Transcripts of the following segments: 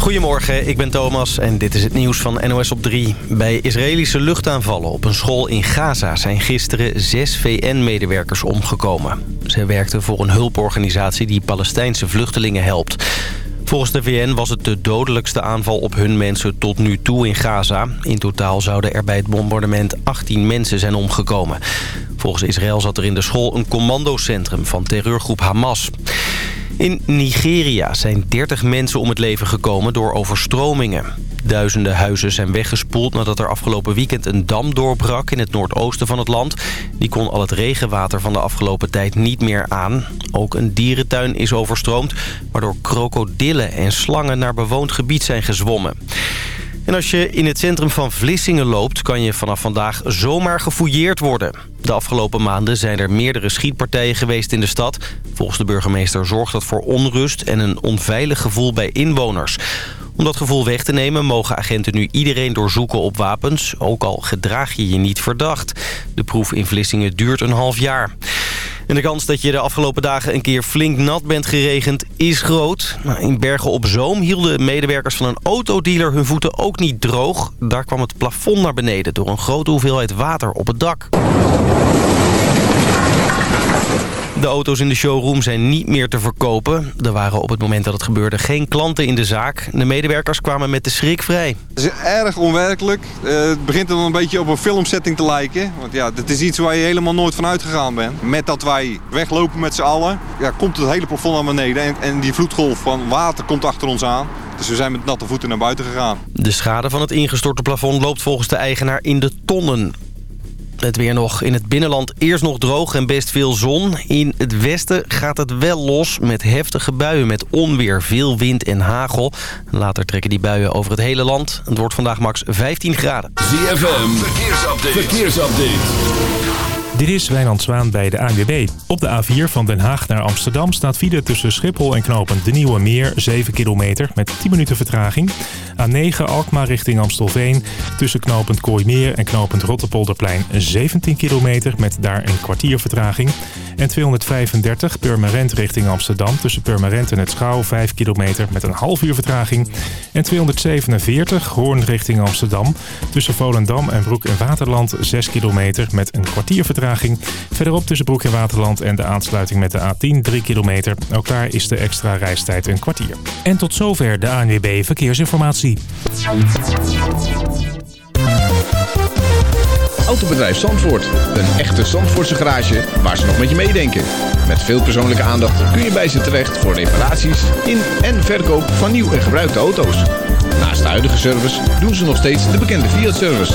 Goedemorgen, ik ben Thomas en dit is het nieuws van NOS op 3. Bij Israëlische luchtaanvallen op een school in Gaza zijn gisteren zes VN-medewerkers omgekomen. Ze werkten voor een hulporganisatie die Palestijnse vluchtelingen helpt. Volgens de VN was het de dodelijkste aanval op hun mensen tot nu toe in Gaza. In totaal zouden er bij het bombardement 18 mensen zijn omgekomen. Volgens Israël zat er in de school een commandocentrum van terreurgroep Hamas. In Nigeria zijn 30 mensen om het leven gekomen door overstromingen. Duizenden huizen zijn weggespoeld nadat er afgelopen weekend een dam doorbrak in het noordoosten van het land. Die kon al het regenwater van de afgelopen tijd niet meer aan. Ook een dierentuin is overstroomd, waardoor krokodillen en slangen naar bewoond gebied zijn gezwommen. En als je in het centrum van Vlissingen loopt... kan je vanaf vandaag zomaar gefouilleerd worden. De afgelopen maanden zijn er meerdere schietpartijen geweest in de stad. Volgens de burgemeester zorgt dat voor onrust en een onveilig gevoel bij inwoners. Om dat gevoel weg te nemen mogen agenten nu iedereen doorzoeken op wapens... ook al gedraag je je niet verdacht. De proef in Vlissingen duurt een half jaar. En de kans dat je de afgelopen dagen een keer flink nat bent geregend is groot. In Bergen op Zoom hielden medewerkers van een autodealer hun voeten ook niet droog. Daar kwam het plafond naar beneden door een grote hoeveelheid water op het dak. De auto's in de showroom zijn niet meer te verkopen. Er waren op het moment dat het gebeurde geen klanten in de zaak. De medewerkers kwamen met de schrik vrij. Het is erg onwerkelijk. Uh, het begint dan een beetje op een filmsetting te lijken. Want ja, het is iets waar je helemaal nooit van uitgegaan bent. Met dat wij weglopen met z'n allen, ja, komt het hele plafond naar beneden. En, en die vloedgolf van water komt achter ons aan. Dus we zijn met natte voeten naar buiten gegaan. De schade van het ingestorte plafond loopt volgens de eigenaar in de tonnen. Het weer nog in het binnenland eerst nog droog en best veel zon. In het westen gaat het wel los met heftige buien met onweer, veel wind en hagel. Later trekken die buien over het hele land. Het wordt vandaag max 15 graden. ZFM, verkeersupdate. verkeersupdate. Dit is Wijnand Zwaan bij de ANWB. Op de A4 van Den Haag naar Amsterdam staat file tussen Schiphol en knopen De Nieuwe Meer 7 kilometer met 10 minuten vertraging. A9 Alkmaar richting Amstelveen tussen knopend Kooimeer en knopend Rotterpolderplein 17 kilometer met daar een kwartier vertraging. En 235 Purmerend richting Amsterdam tussen Purmerend en het Schouw 5 kilometer met een half uur vertraging. En 247 Hoorn richting Amsterdam tussen Volendam en Broek en Waterland 6 kilometer met een kwartier vertraging. Verderop tussen Broek en Waterland en de aansluiting met de A10 3 kilometer. Ook daar is de extra reistijd een kwartier. En tot zover de ANWB Verkeersinformatie. Autobedrijf Zandvoort. Een echte Zandvoortse garage waar ze nog met je meedenken. Met veel persoonlijke aandacht kun je bij ze terecht voor reparaties in en verkoop van nieuw en gebruikte auto's. Naast de huidige service doen ze nog steeds de bekende Fiat-service.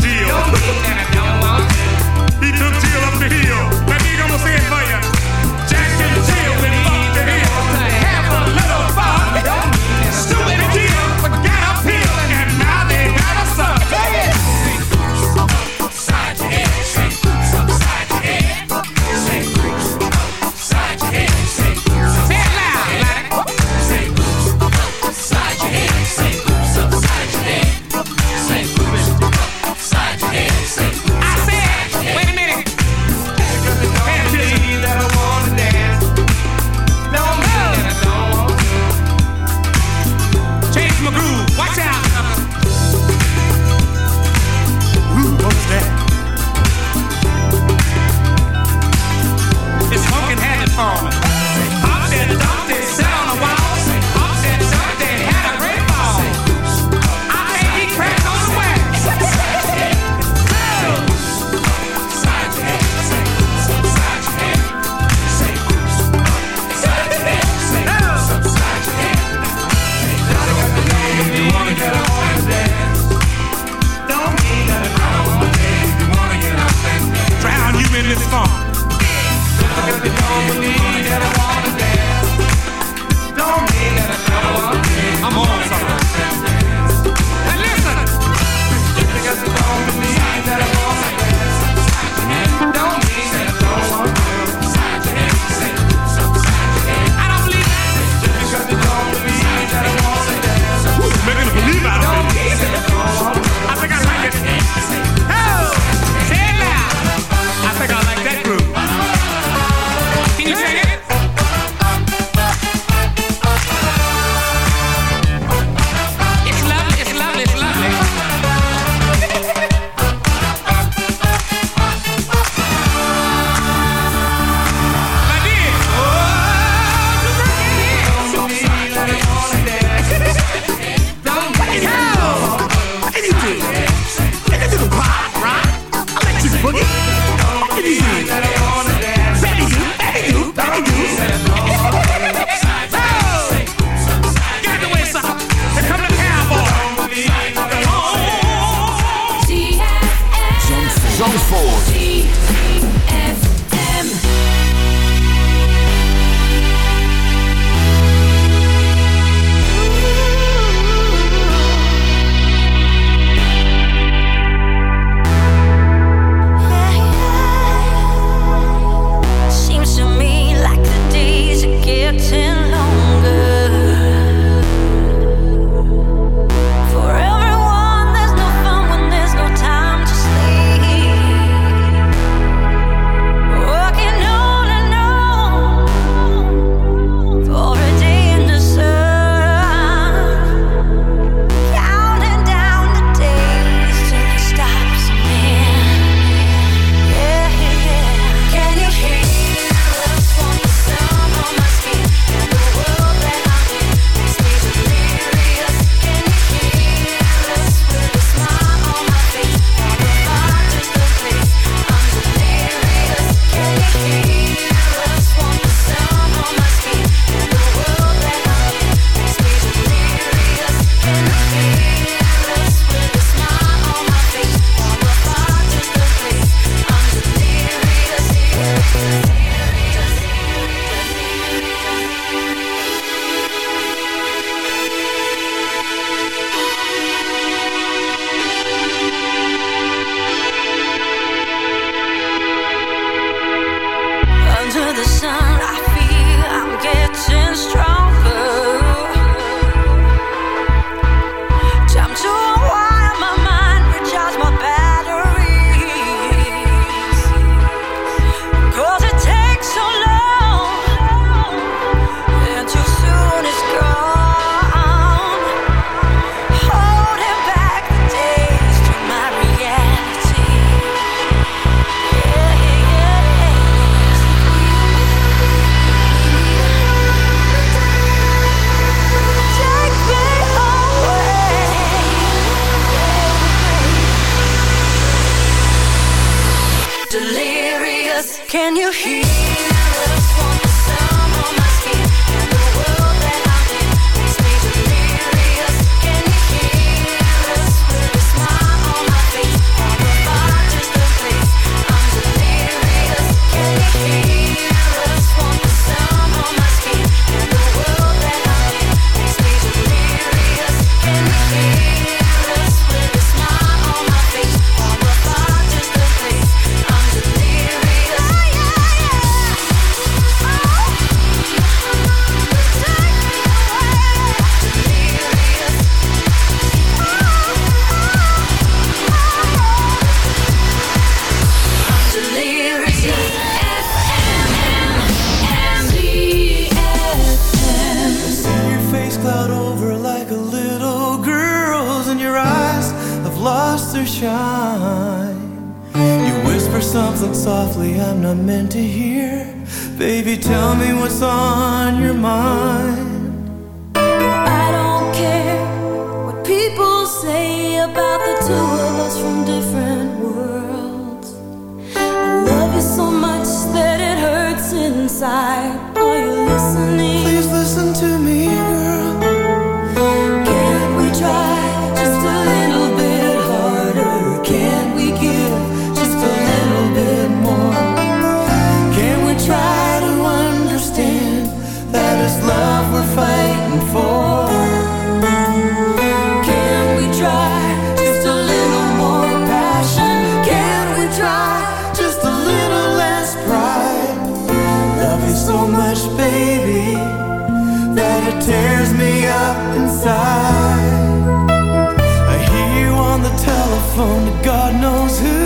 to God knows who,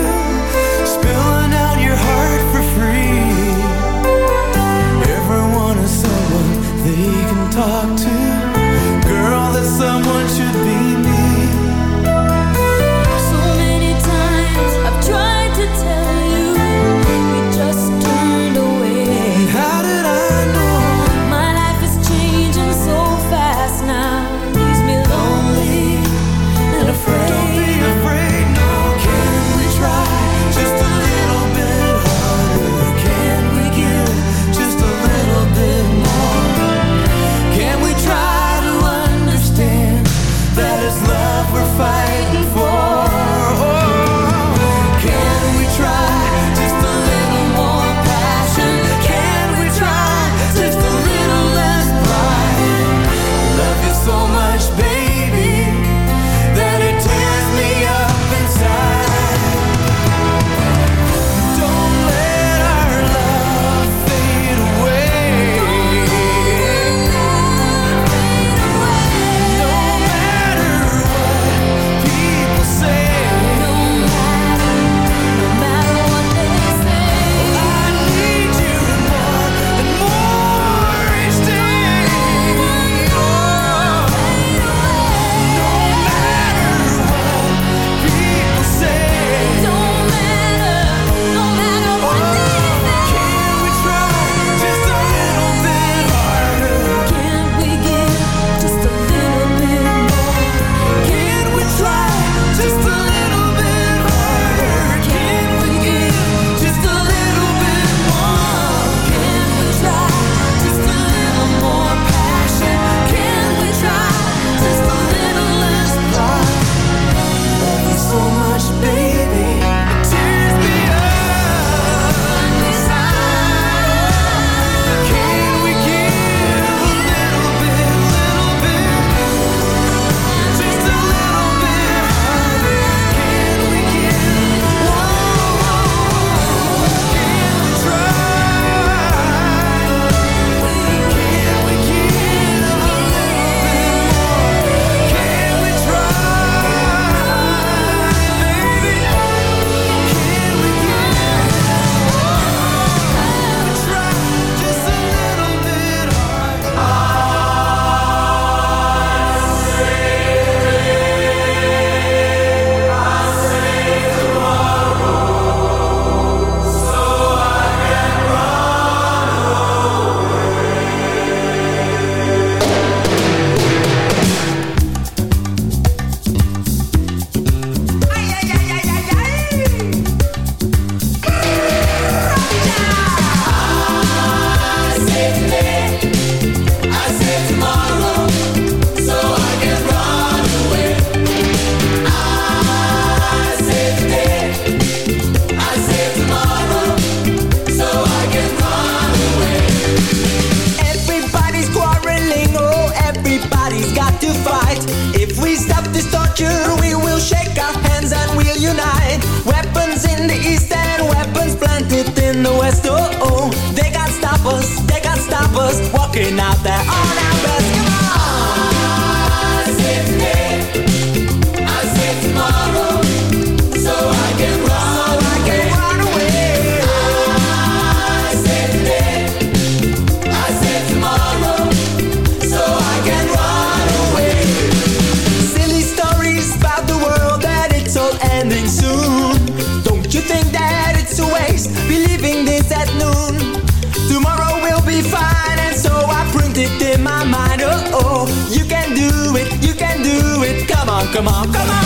come on, come.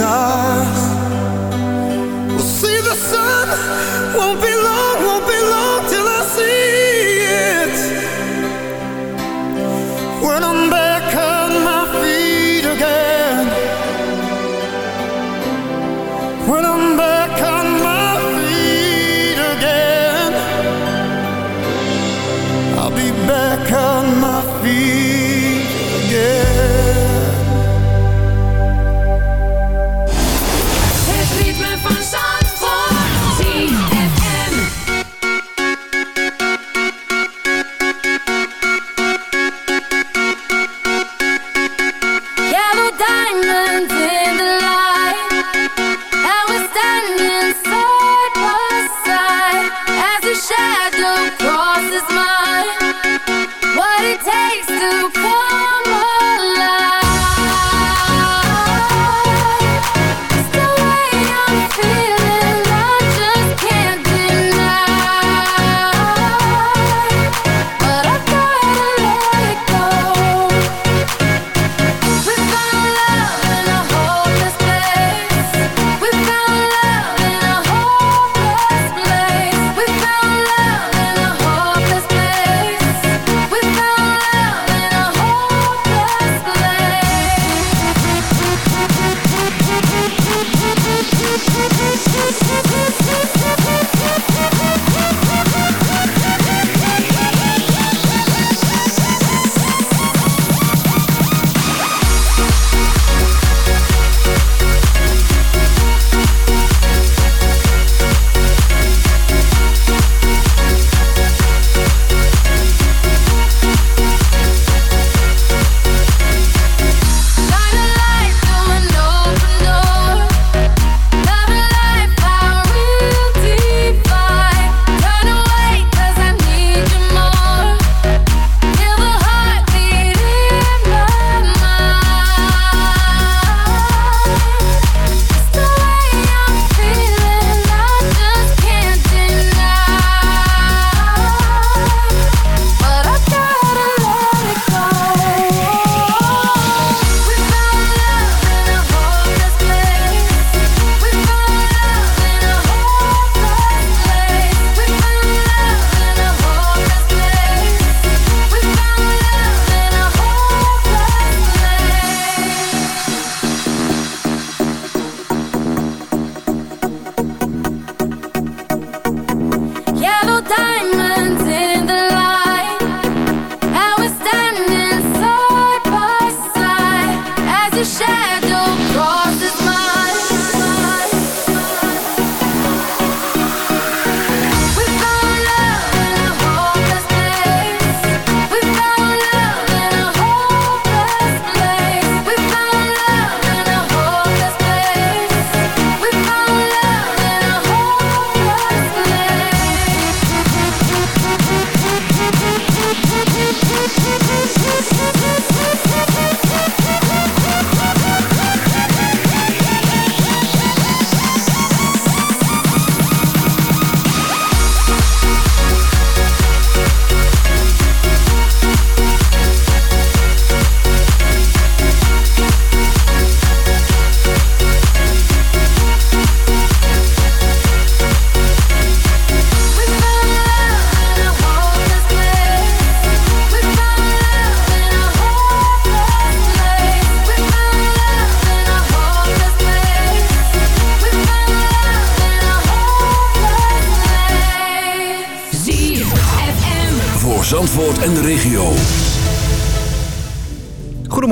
Eyes will see the sun. Won't be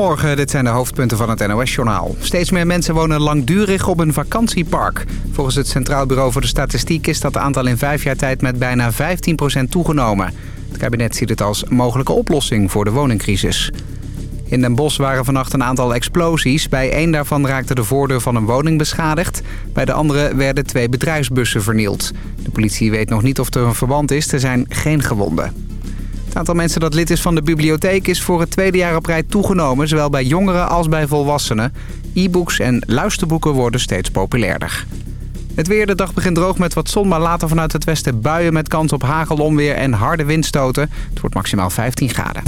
Goedemorgen, dit zijn de hoofdpunten van het NOS-journaal. Steeds meer mensen wonen langdurig op een vakantiepark. Volgens het Centraal Bureau voor de Statistiek is dat aantal in vijf jaar tijd met bijna 15% toegenomen. Het kabinet ziet het als mogelijke oplossing voor de woningcrisis. In Den Bosch waren vannacht een aantal explosies. Bij één daarvan raakte de voordeur van een woning beschadigd. Bij de andere werden twee bedrijfsbussen vernield. De politie weet nog niet of er een verband is. Er zijn geen gewonden. Het aantal mensen dat lid is van de bibliotheek is voor het tweede jaar op rij toegenomen. Zowel bij jongeren als bij volwassenen. E-books en luisterboeken worden steeds populairder. Het weer, de dag begint droog met wat zon, maar later vanuit het westen buien met kans op hagel, onweer en harde windstoten. Het wordt maximaal 15 graden.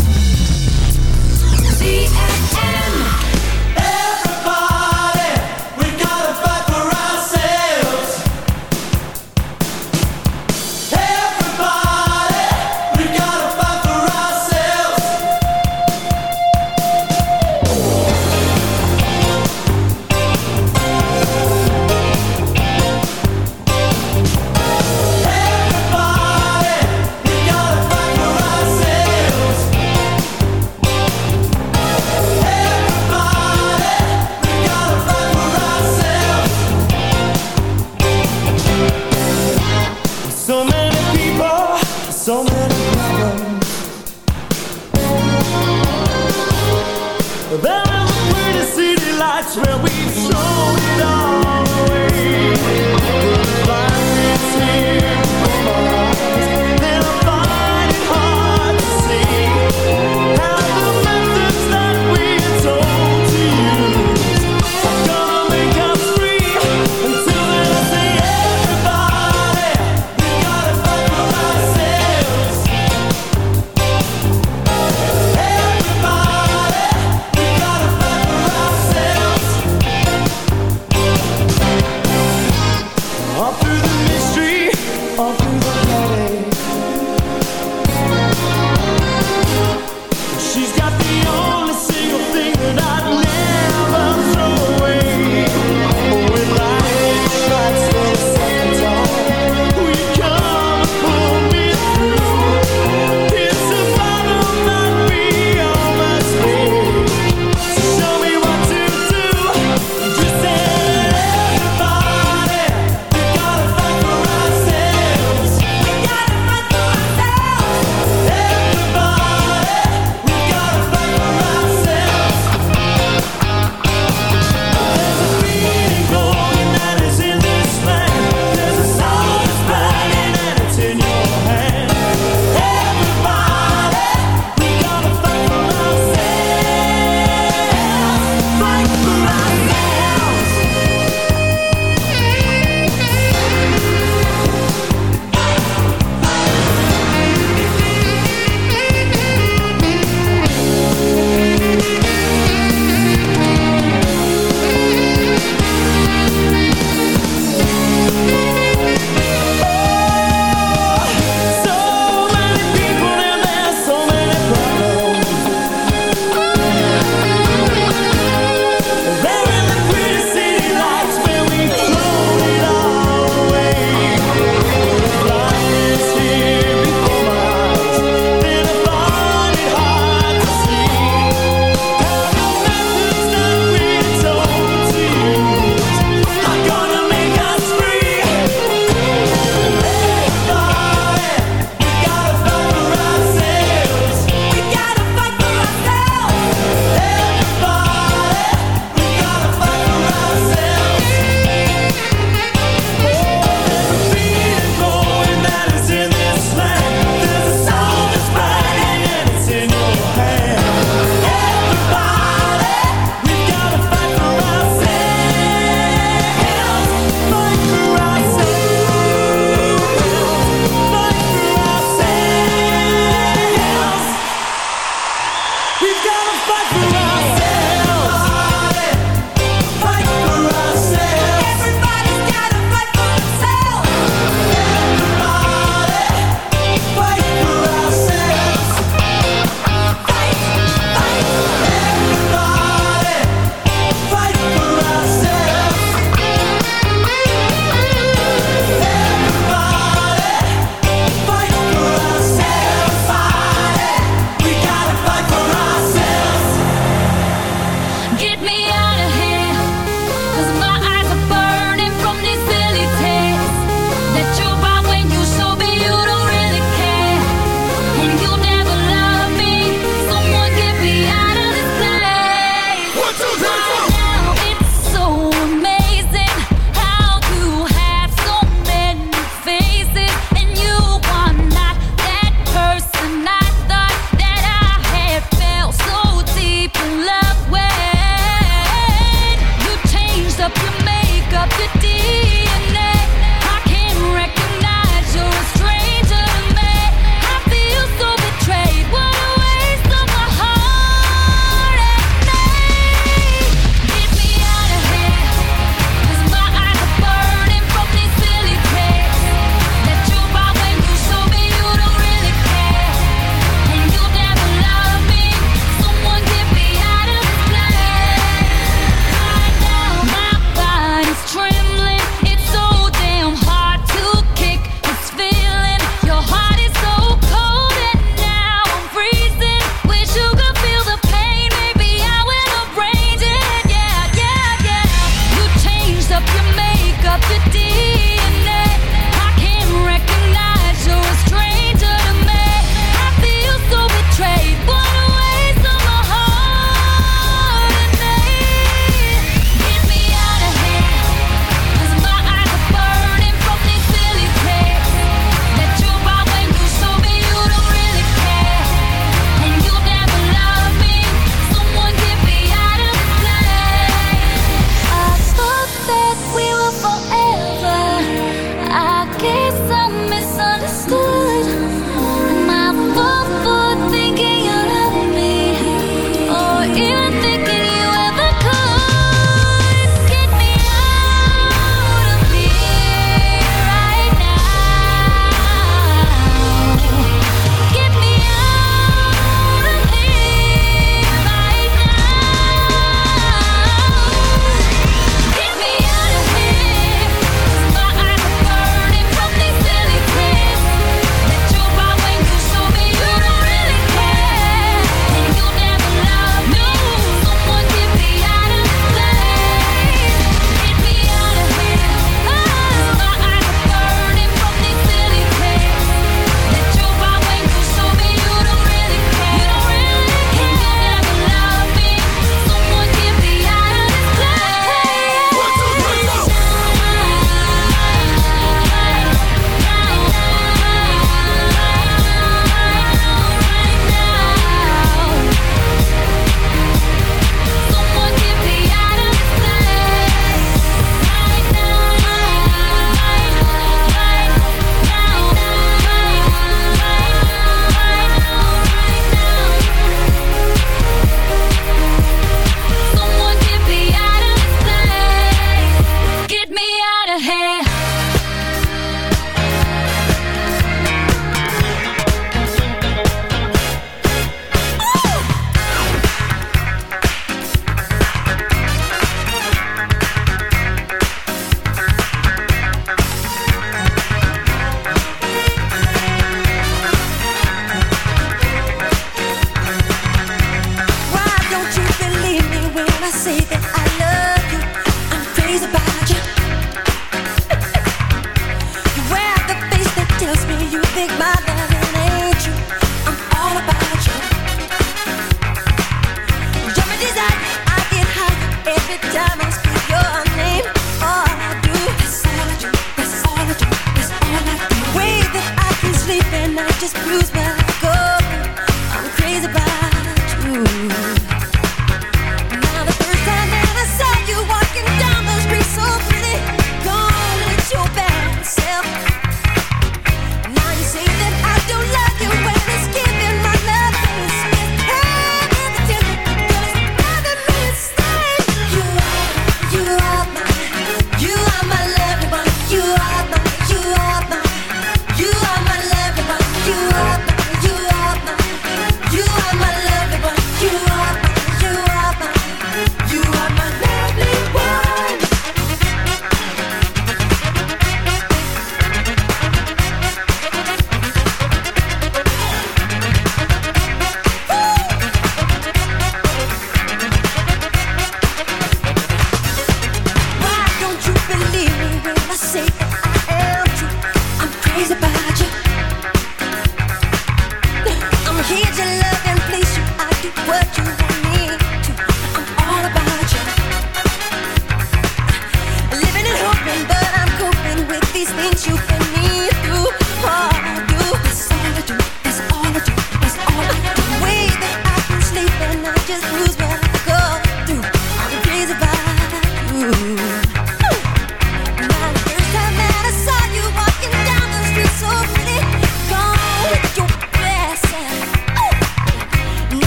So many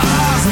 in